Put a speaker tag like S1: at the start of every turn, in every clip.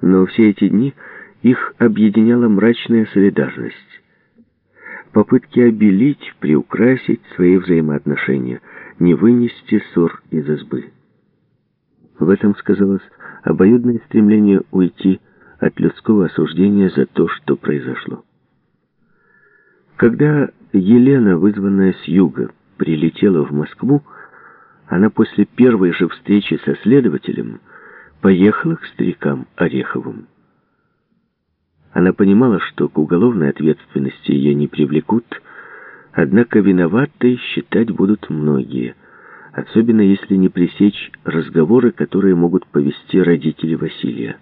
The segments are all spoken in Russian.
S1: Но все эти дни их объединяла мрачная солидарность. Попытки обелить, приукрасить свои взаимоотношения, не вынести ссор из избы. В этом сказалось обоюдное стремление уйти от людского осуждения за то, что произошло. Когда Елена, вызванная с юга, прилетела в Москву, она после первой же встречи со следователем поехала к старикам Ореховым. Она понимала, что к уголовной ответственности ее не привлекут, однако виноватой считать будут многие, особенно если не пресечь разговоры, которые могут повести родители Василия.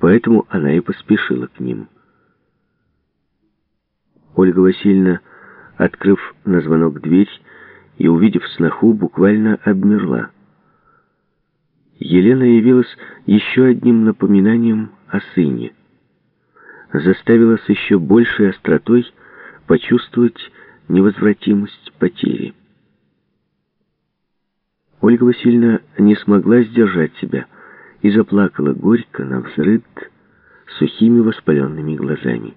S1: Поэтому она и поспешила к ним. Ольга Васильевна, открыв на звонок дверь и увидев сноху, буквально обмерла. Елена явилась еще одним напоминанием о сыне. Заставила с еще большей остротой почувствовать невозвратимость потери. Ольга Васильевна не смогла сдержать себя и заплакала горько, на взрыд, сухими воспаленными глазами.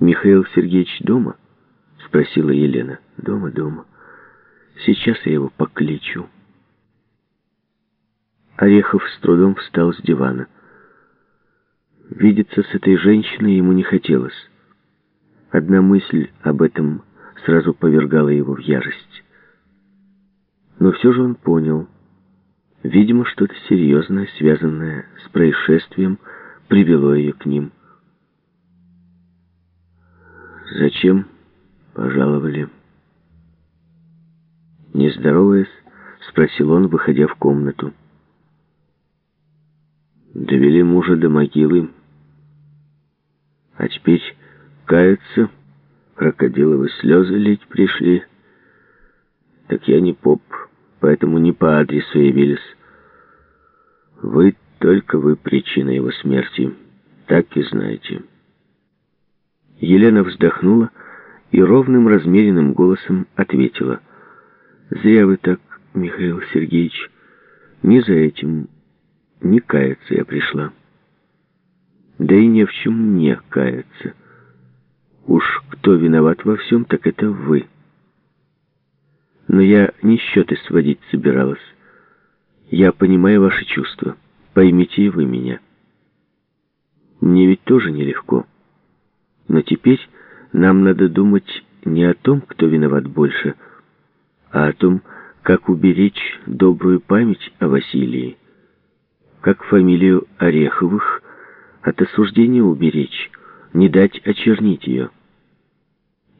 S1: «Михаил Сергеевич дома?» — спросила Елена. «Дома, дома. Сейчас я его покличу». Орехов с трудом встал с дивана. Видеться с этой женщиной ему не хотелось. Одна мысль об этом сразу повергала его в ярость. Но все же он понял. Видимо, что-то серьезное, связанное с происшествием, привело ее к ним. «Зачем?» — пожаловали. Не здороваясь, спросил он, выходя в комнату. Довели мужа до могилы, а теперь каются, крокодиловы слезы лить пришли. Так я не поп, поэтому не по адресу явились. Вы, только вы причина его смерти, так и знаете». Елена вздохнула и ровным размеренным голосом ответила. «Зря вы так, Михаил Сергеевич. Не за этим, не каяться я пришла. Да и не в чем не каяться. Уж кто виноват во всем, так это вы. Но я не счеты сводить собиралась. Я понимаю ваши чувства. Поймите и вы меня. Мне ведь тоже нелегко». Но теперь нам надо думать не о том, кто виноват больше, а о том, как уберечь добрую память о Василии, как фамилию Ореховых от осуждения уберечь, не дать очернить ее.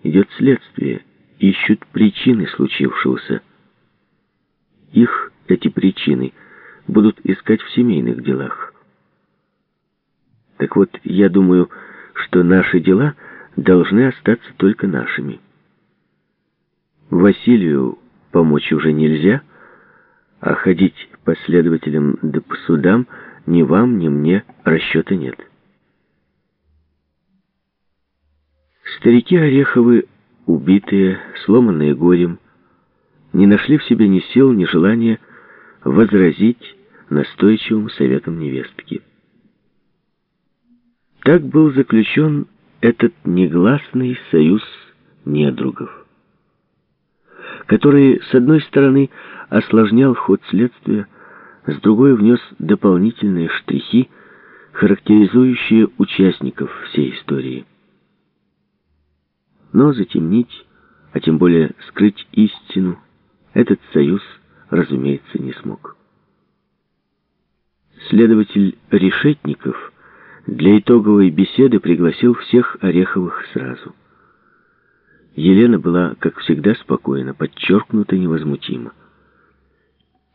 S1: Идет следствие, ищут причины случившегося. Их, эти причины, будут искать в семейных делах. Так вот, я думаю, что наши дела должны остаться только нашими. Василию помочь уже нельзя, а ходить последователям да по судам ни вам, ни мне расчета нет. Старики Ореховы, убитые, сломанные горем, не нашли в себе ни сил, ни желания возразить настойчивым советом невестки. Так был заключен этот негласный союз недругов, который, с одной стороны, осложнял ход следствия, с другой внес дополнительные штрихи, характеризующие участников всей истории. Но затемнить, а тем более скрыть истину, этот союз, разумеется, не смог. Следователь Решетников – для итоговой беседы пригласил всех Ореховых сразу. Елена была, как всегда, спокойна, подчеркнуто невозмутима.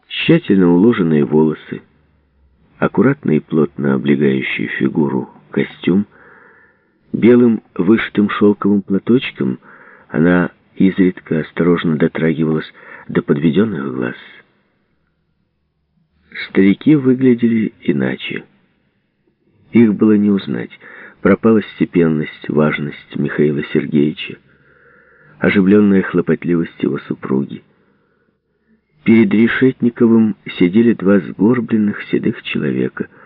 S1: Тщательно уложенные волосы, аккуратно и плотно облегающий фигуру костюм, белым вышитым шелковым платочком она изредка осторожно дотрагивалась до подведенных глаз. Старики выглядели иначе. Их было не узнать. Пропала степенность, важность Михаила Сергеевича, оживленная хлопотливость его супруги. Перед Решетниковым сидели два сгорбленных седых человека —